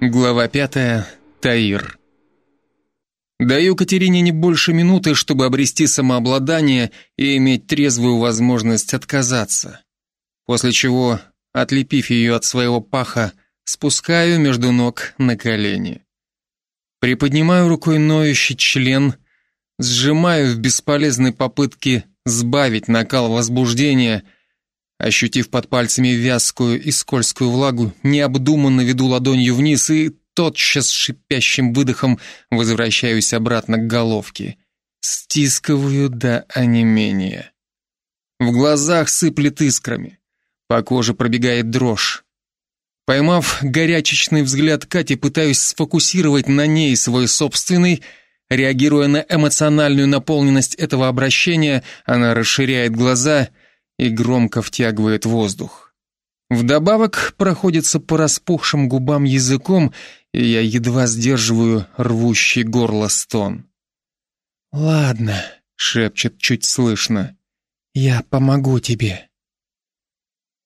Глава пятая. Таир. Даю Катерине не больше минуты, чтобы обрести самообладание и иметь трезвую возможность отказаться. После чего, отлепив ее от своего паха, спускаю между ног на колени. Приподнимаю рукой ноющий член, сжимаю в бесполезной попытке сбавить накал возбуждения – Ощутив под пальцами вязкую и скользкую влагу, необдуманно веду ладонью вниз и тотчас шипящим выдохом возвращаюсь обратно к головке. Стискиваю до онемения. В глазах сыплет искрами. По коже пробегает дрожь. Поймав горячечный взгляд Кати, пытаюсь сфокусировать на ней свой собственный, реагируя на эмоциональную наполненность этого обращения, она расширяет глаза — и громко втягивает воздух. Вдобавок проходится по распухшим губам языком, и я едва сдерживаю рвущий горло стон. «Ладно», — шепчет чуть слышно, — «я помогу тебе».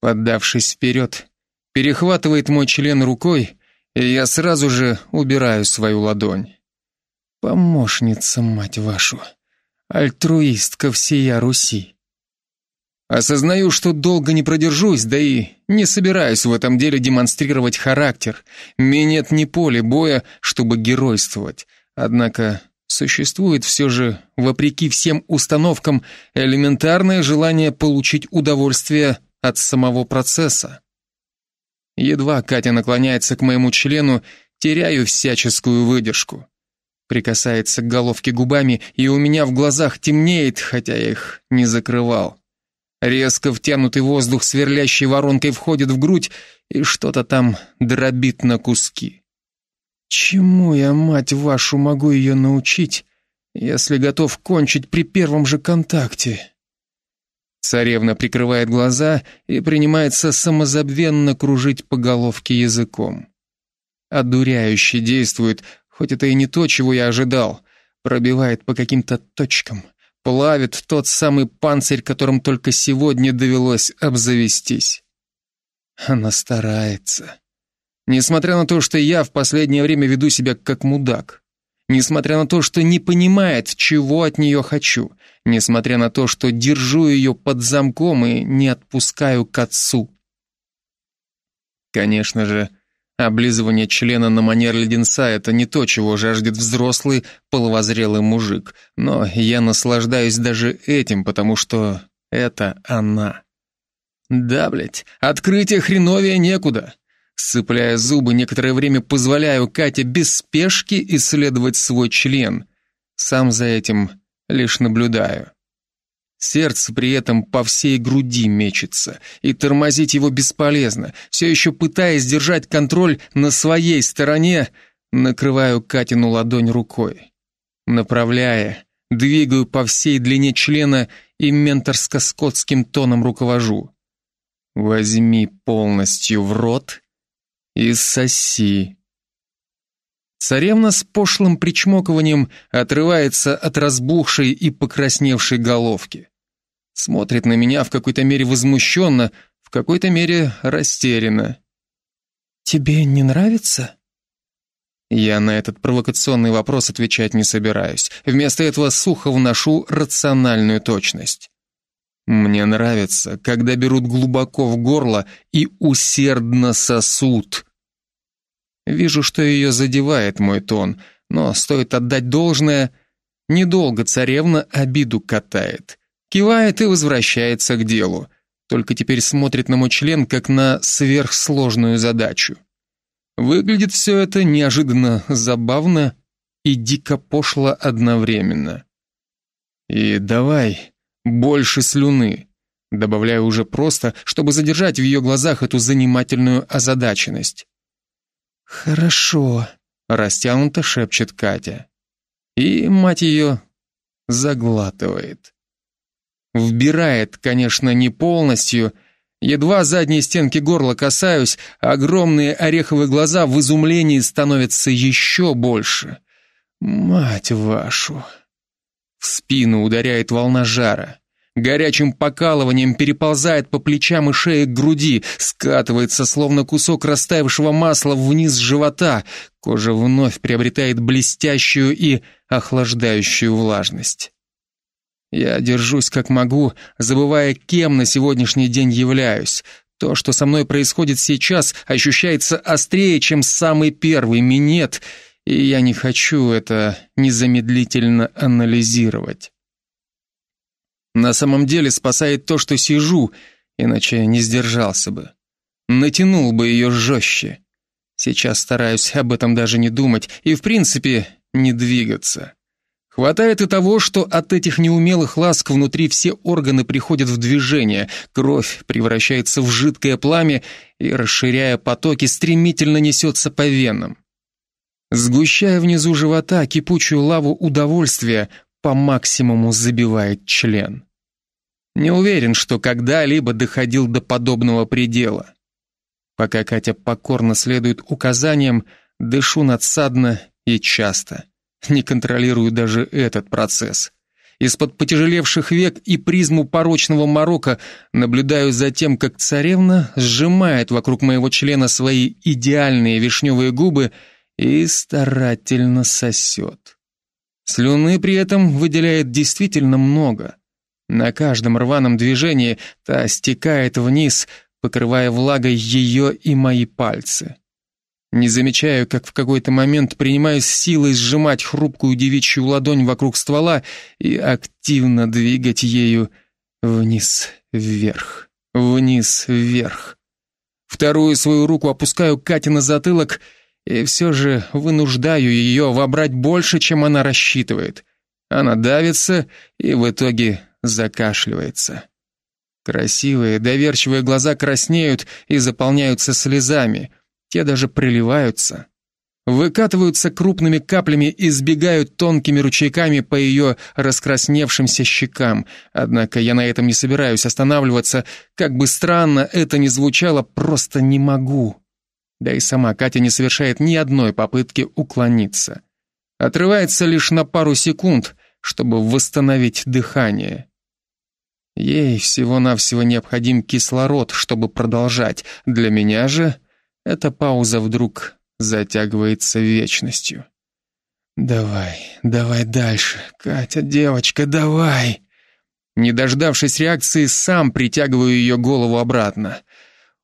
Поддавшись вперед, перехватывает мой член рукой, и я сразу же убираю свою ладонь. Помощница, мать вашу, альтруистка всея Руси. Осознаю, что долго не продержусь, да и не собираюсь в этом деле демонстрировать характер. Минет не поле боя, чтобы геройствовать. Однако существует все же, вопреки всем установкам, элементарное желание получить удовольствие от самого процесса. Едва Катя наклоняется к моему члену, теряю всяческую выдержку. Прикасается к головке губами, и у меня в глазах темнеет, хотя я их не закрывал. Резко втянутый воздух сверлящей воронкой входит в грудь, и что-то там дробит на куски. Чему я, мать вашу, могу ее научить, если готов кончить при первом же контакте? Царевна прикрывает глаза и принимается самозабвенно кружить по головке языком. Одуряюще действует, хоть это и не то, чего я ожидал, пробивает по каким-то точкам плавит тот самый панцирь, которым только сегодня довелось обзавестись. Она старается. Несмотря на то, что я в последнее время веду себя как мудак. Несмотря на то, что не понимает, чего от нее хочу. Несмотря на то, что держу ее под замком и не отпускаю к отцу. Конечно же, Облизывание члена на манер леденца — это не то, чего жаждет взрослый, половозрелый мужик. Но я наслаждаюсь даже этим, потому что это она. Да, блядь, открытие хреновия некуда. Сцепляя зубы, некоторое время позволяю Кате без спешки исследовать свой член. Сам за этим лишь наблюдаю. Сердце при этом по всей груди мечется, и тормозить его бесполезно. Все еще пытаясь держать контроль на своей стороне, накрываю Катину ладонь рукой. Направляя, двигаю по всей длине члена и менторско-скотским тоном руковожу. Возьми полностью в рот и соси. Царевна с пошлым причмокиванием отрывается от разбухшей и покрасневшей головки. Смотрит на меня в какой-то мере возмущенно, в какой-то мере растерянно. «Тебе не нравится?» Я на этот провокационный вопрос отвечать не собираюсь. Вместо этого сухо вношу рациональную точность. Мне нравится, когда берут глубоко в горло и усердно сосут. Вижу, что ее задевает мой тон, но стоит отдать должное, недолго царевна обиду катает. Кивает и возвращается к делу. Только теперь смотрит на мой член, как на сверхсложную задачу. Выглядит все это неожиданно забавно и дико пошло одновременно. И давай, больше слюны. Добавляю уже просто, чтобы задержать в ее глазах эту занимательную озадаченность. «Хорошо», — растянуто шепчет Катя. И, мать ее, заглатывает. Вбирает, конечно, не полностью. Едва задние стенки горла касаюсь, огромные ореховые глаза в изумлении становятся еще больше. Мать вашу! В спину ударяет волна жара. горячим покалыванием переползает по плечам и шее к груди, скатывается, словно кусок растаявшего масла вниз живота. Кожа вновь приобретает блестящую и охлаждающую влажность. Я держусь как могу, забывая, кем на сегодняшний день являюсь. То, что со мной происходит сейчас, ощущается острее, чем самый первый минет, и я не хочу это незамедлительно анализировать. На самом деле спасает то, что сижу, иначе не сдержался бы. Натянул бы ее жестче. Сейчас стараюсь об этом даже не думать и, в принципе, не двигаться. Хватает и того, что от этих неумелых ласк внутри все органы приходят в движение, кровь превращается в жидкое пламя и, расширяя потоки, стремительно несется по венам. Сгущая внизу живота кипучую лаву удовольствия, по максимуму забивает член. Не уверен, что когда-либо доходил до подобного предела. Пока Катя покорно следует указаниям, дышу надсадно и часто. Не контролирую даже этот процесс. Из-под потяжелевших век и призму порочного морока наблюдаю за тем, как царевна сжимает вокруг моего члена свои идеальные вишневые губы и старательно сосет. Слюны при этом выделяет действительно много. На каждом рваном движении та стекает вниз, покрывая влагой ее и мои пальцы. Не замечаю, как в какой-то момент принимаюсь силой сжимать хрупкую девичью ладонь вокруг ствола и активно двигать ею вниз-вверх, вниз-вверх. Вторую свою руку опускаю Кате на затылок и все же вынуждаю ее вобрать больше, чем она рассчитывает. Она давится и в итоге закашливается. Красивые, доверчивые глаза краснеют и заполняются слезами — те даже приливаются, выкатываются крупными каплями и сбегают тонкими ручейками по ее раскрасневшимся щекам. Однако я на этом не собираюсь останавливаться, как бы странно это ни звучало, просто не могу. Да и сама Катя не совершает ни одной попытки уклониться. Отрывается лишь на пару секунд, чтобы восстановить дыхание. Ей всего-навсего необходим кислород, чтобы продолжать. Для меня же эта пауза вдруг затягивается вечностью. «Давай, давай дальше, Катя, девочка, давай!» Не дождавшись реакции, сам притягиваю ее голову обратно.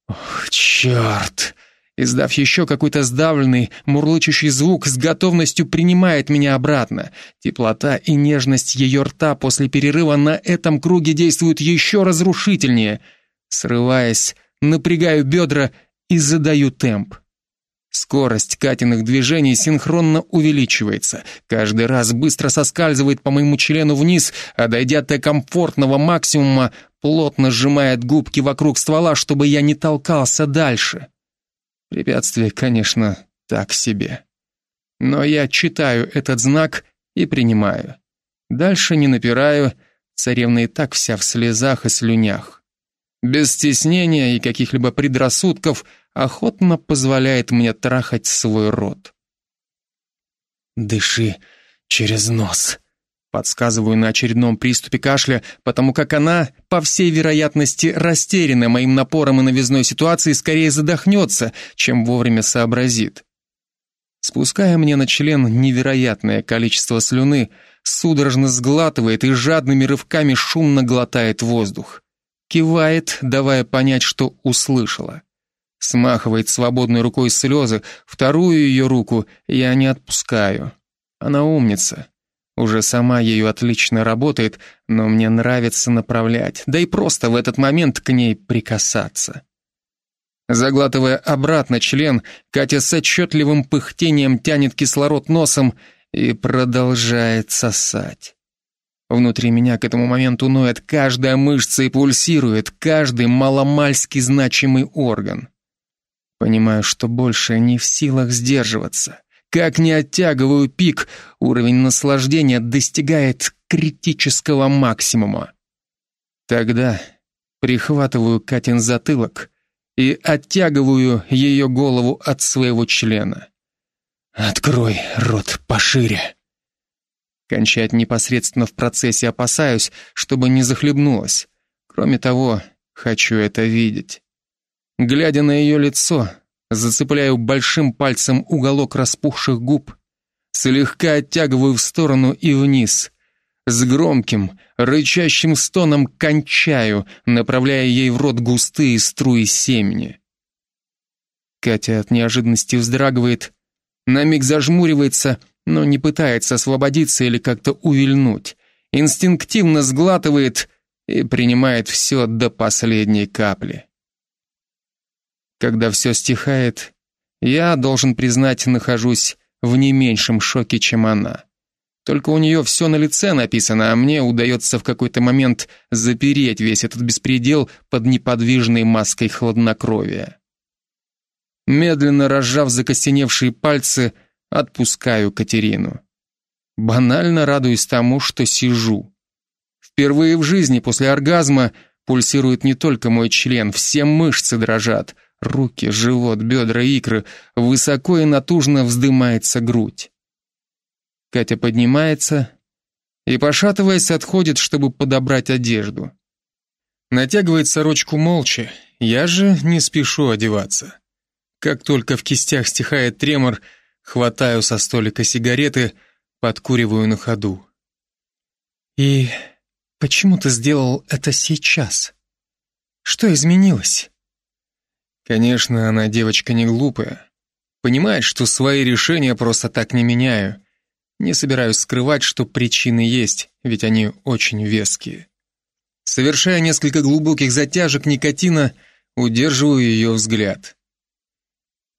«Ох, черт!» Издав еще какой-то сдавленный, мурлычущий звук, с готовностью принимает меня обратно. Теплота и нежность ее рта после перерыва на этом круге действуют еще разрушительнее. Срываясь, напрягаю бедра и задаю темп. Скорость Катиных движений синхронно увеличивается. Каждый раз быстро соскальзывает по моему члену вниз, а дойдя до комфортного максимума, плотно сжимает губки вокруг ствола, чтобы я не толкался дальше. Препятствие, конечно, так себе. Но я читаю этот знак и принимаю. Дальше не напираю, царевна и так вся в слезах и слюнях. Без стеснения и каких-либо предрассудков – охотно позволяет мне трахать свой рот. «Дыши через нос», Подсказываю на очередном приступе кашля, потому как она, по всей вероятности, растеряна моим напором и новизной ситуации, скорее задохнется, чем вовремя сообразит. Спуская мне на член невероятное количество слюны, судорожно сглатывает и жадными рывками шумно глотает воздух. Кивает, давая понять, что услышала. Смахивает свободной рукой слезы, вторую ее руку я не отпускаю. Она умница. Уже сама ею отлично работает, но мне нравится направлять, да и просто в этот момент к ней прикасаться. Заглатывая обратно член, Катя с отчетливым пыхтением тянет кислород носом и продолжает сосать. Внутри меня к этому моменту ноет каждая мышца и пульсирует каждый маломальски значимый орган. Понимаю, что больше не в силах сдерживаться. Как не оттягиваю пик, уровень наслаждения достигает критического максимума. Тогда прихватываю Катин затылок и оттягиваю ее голову от своего члена. «Открой рот пошире!» Кончать непосредственно в процессе опасаюсь, чтобы не захлебнулась. Кроме того, хочу это видеть. Глядя на ее лицо, зацепляю большим пальцем уголок распухших губ, слегка оттягиваю в сторону и вниз. С громким, рычащим стоном кончаю, направляя ей в рот густые струи семени. Катя от неожиданности вздрагивает, на миг зажмуривается, но не пытается освободиться или как-то увильнуть. Инстинктивно сглатывает и принимает все до последней капли. Когда все стихает, я, должен признать, нахожусь в не меньшем шоке, чем она. Только у нее все на лице написано, а мне удается в какой-то момент запереть весь этот беспредел под неподвижной маской хладнокровия. Медленно разжав закостеневшие пальцы, Отпускаю Катерину. Банально радуюсь тому, что сижу. Впервые в жизни после оргазма пульсирует не только мой член, все мышцы дрожат, руки, живот, бедра, икры, высоко и натужно вздымается грудь. Катя поднимается и, пошатываясь, отходит, чтобы подобрать одежду. Натягивает сорочку молча, я же не спешу одеваться. Как только в кистях стихает тремор, Хватаю со столика сигареты, подкуриваю на ходу. «И почему ты сделал это сейчас? Что изменилось?» Конечно, она девочка не глупая. Понимает, что свои решения просто так не меняю. Не собираюсь скрывать, что причины есть, ведь они очень веские. Совершая несколько глубоких затяжек никотина, удерживаю ее взгляд.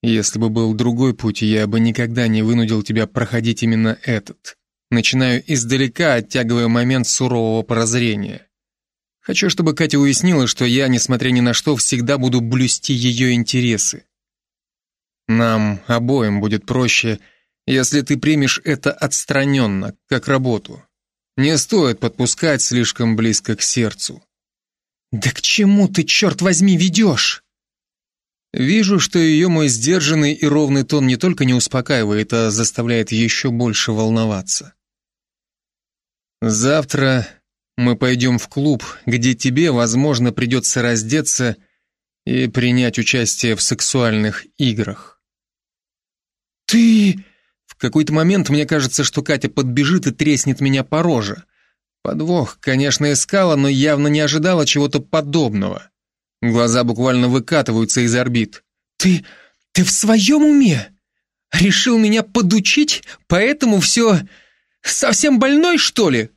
Если бы был другой путь, я бы никогда не вынудил тебя проходить именно этот. Начинаю издалека, оттягивая момент сурового прозрения. Хочу, чтобы Катя уяснила, что я, несмотря ни на что, всегда буду блюсти ее интересы. Нам обоим будет проще, если ты примешь это отстраненно, как работу. Не стоит подпускать слишком близко к сердцу. «Да к чему ты, черт возьми, ведешь?» Вижу, что ее мой сдержанный и ровный тон не только не успокаивает, а заставляет еще больше волноваться. Завтра мы пойдем в клуб, где тебе, возможно, придется раздеться и принять участие в сексуальных играх. Ты... В какой-то момент мне кажется, что Катя подбежит и треснет меня по роже. Подвох, конечно, искала, но явно не ожидала чего-то подобного. Глаза буквально выкатываются из орбит. «Ты... ты в своем уме? Решил меня подучить, поэтому все... совсем больной, что ли?»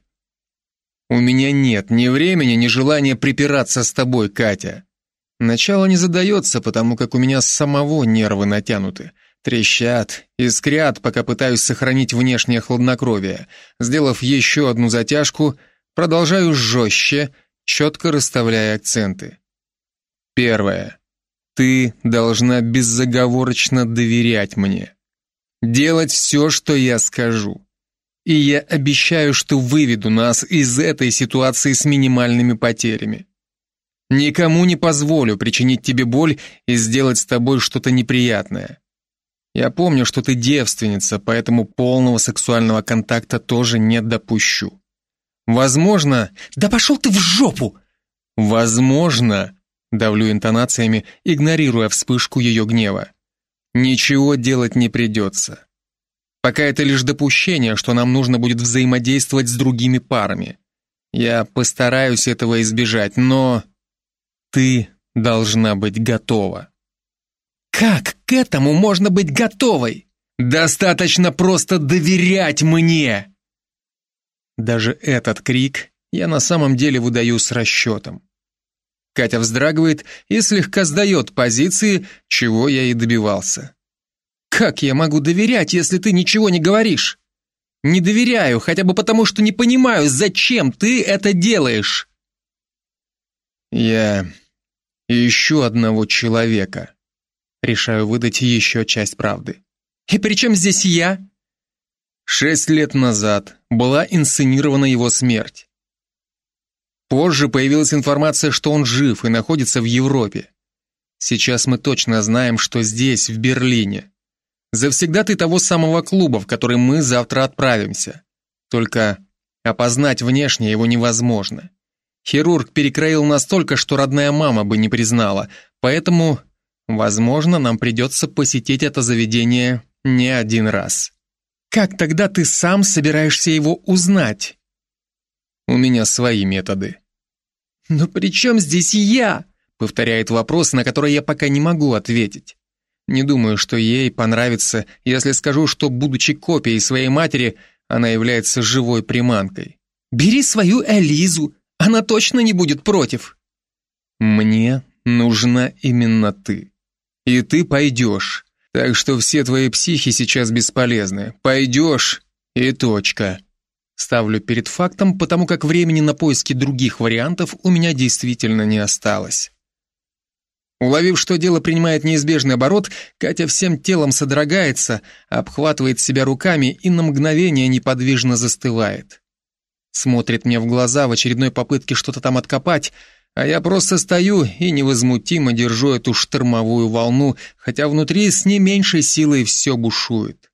«У меня нет ни времени, ни желания припираться с тобой, Катя. Начало не задается, потому как у меня самого нервы натянуты. Трещат, искрят, пока пытаюсь сохранить внешнее хладнокровие. Сделав еще одну затяжку, продолжаю жестче, четко расставляя акценты. Первое. Ты должна беззаговорочно доверять мне. Делать все, что я скажу. И я обещаю, что выведу нас из этой ситуации с минимальными потерями. Никому не позволю причинить тебе боль и сделать с тобой что-то неприятное. Я помню, что ты девственница, поэтому полного сексуального контакта тоже не допущу. Возможно... Да пошел ты в жопу! Возможно, Давлю интонациями, игнорируя вспышку ее гнева. Ничего делать не придется. Пока это лишь допущение, что нам нужно будет взаимодействовать с другими парами. Я постараюсь этого избежать, но ты должна быть готова. Как к этому можно быть готовой? Достаточно просто доверять мне. Даже этот крик я на самом деле выдаю с расчетом. Катя вздрагивает и слегка сдает позиции, чего я и добивался. «Как я могу доверять, если ты ничего не говоришь?» «Не доверяю, хотя бы потому, что не понимаю, зачем ты это делаешь?» «Я ищу одного человека», решаю выдать еще часть правды. «И при чем здесь я?» Шесть лет назад была инсценирована его смерть. Позже появилась информация, что он жив и находится в Европе. Сейчас мы точно знаем, что здесь, в Берлине. Завсегда ты того самого клуба, в который мы завтра отправимся. Только опознать внешне его невозможно. Хирург перекроил настолько, что родная мама бы не признала, поэтому, возможно, нам придется посетить это заведение не один раз. Как тогда ты сам собираешься его узнать? У меня свои методы. Но при чем здесь я? Повторяет вопрос, на который я пока не могу ответить. Не думаю, что ей понравится, если скажу, что, будучи копией своей матери, она является живой приманкой. «Бери свою Элизу, она точно не будет против». «Мне нужна именно ты. И ты пойдешь. Так что все твои психи сейчас бесполезны. Пойдешь и точка». Ставлю перед фактом, потому как времени на поиски других вариантов у меня действительно не осталось. Уловив, что дело принимает неизбежный оборот, Катя всем телом содрогается, обхватывает себя руками и на мгновение неподвижно застывает. Смотрит мне в глаза в очередной попытке что-то там откопать, а я просто стою и невозмутимо держу эту штормовую волну, хотя внутри с не меньшей силой все бушует.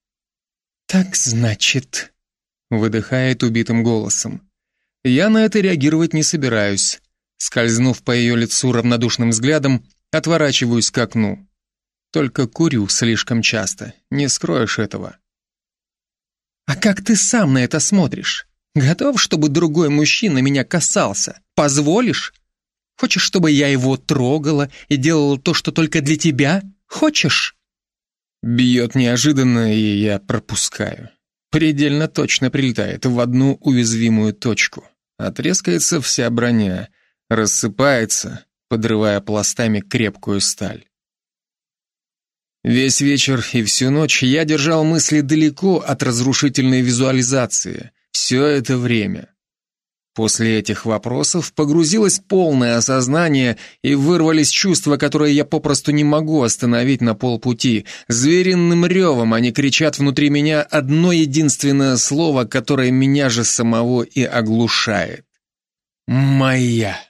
«Так значит...» — выдыхает убитым голосом. Я на это реагировать не собираюсь. Скользнув по ее лицу равнодушным взглядом, Отворачиваюсь к окну. Только курю слишком часто, не скроешь этого. А как ты сам на это смотришь? Готов, чтобы другой мужчина меня касался? Позволишь? Хочешь, чтобы я его трогала и делала то, что только для тебя? Хочешь? Бьет неожиданно, и я пропускаю. Предельно точно прилетает в одну уязвимую точку. Отрескается вся броня, рассыпается, подрывая пластами крепкую сталь. Весь вечер и всю ночь я держал мысли далеко от разрушительной визуализации. Все это время. После этих вопросов погрузилось полное осознание и вырвались чувства, которые я попросту не могу остановить на полпути. Звериным ревом они кричат внутри меня одно единственное слово, которое меня же самого и оглушает. «Моя».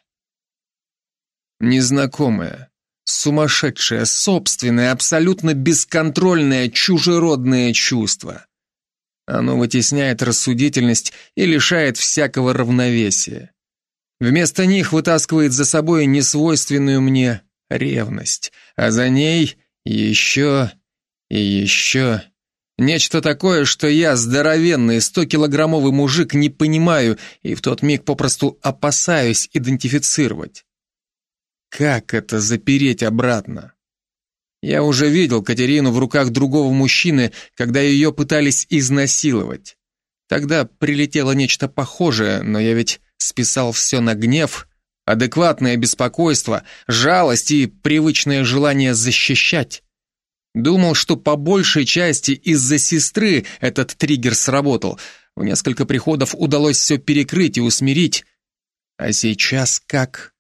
Незнакомое, сумасшедшее, собственное, абсолютно бесконтрольное, чужеродное чувство. Оно вытесняет рассудительность и лишает всякого равновесия. Вместо них вытаскивает за собой несвойственную мне ревность, а за ней еще и еще. Нечто такое, что я, здоровенный, стокилограммовый мужик, не понимаю и в тот миг попросту опасаюсь идентифицировать. Как это запереть обратно? Я уже видел Катерину в руках другого мужчины, когда ее пытались изнасиловать. Тогда прилетело нечто похожее, но я ведь списал все на гнев, адекватное беспокойство, жалость и привычное желание защищать. Думал, что по большей части из-за сестры этот триггер сработал. В несколько приходов удалось все перекрыть и усмирить. А сейчас как?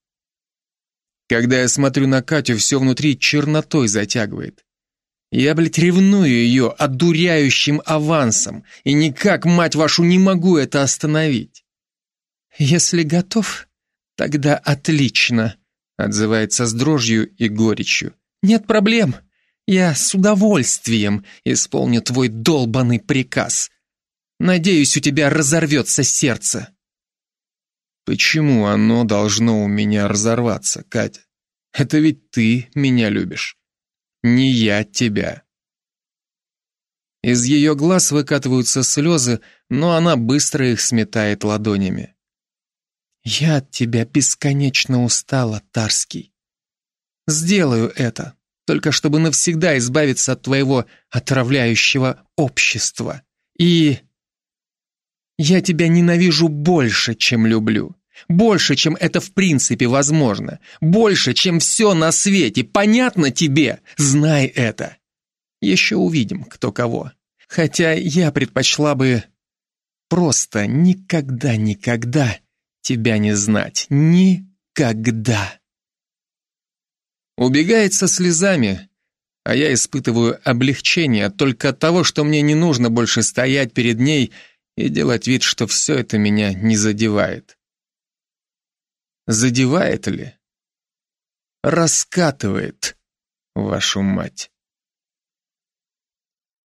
Когда я смотрю на Катю, все внутри чернотой затягивает. Я, блядь, ревную ее одуряющим авансом, и никак, мать вашу, не могу это остановить. Если готов, тогда отлично, отзывается с дрожью и горечью. Нет проблем. Я с удовольствием исполню твой долбанный приказ. Надеюсь, у тебя разорвется сердце. Почему оно должно у меня разорваться, Катя? Это ведь ты меня любишь. Не я тебя. Из ее глаз выкатываются слезы, но она быстро их сметает ладонями. Я от тебя бесконечно устала, Тарский. Сделаю это, только чтобы навсегда избавиться от твоего отравляющего общества. И я тебя ненавижу больше, чем люблю. Больше, чем это в принципе возможно. Больше, чем все на свете. Понятно тебе? Знай это. Еще увидим, кто кого. Хотя я предпочла бы просто никогда-никогда тебя не знать. Никогда. Убегает со слезами, а я испытываю облегчение только от того, что мне не нужно больше стоять перед ней и делать вид, что все это меня не задевает. Задевает ли? Раскатывает, вашу мать.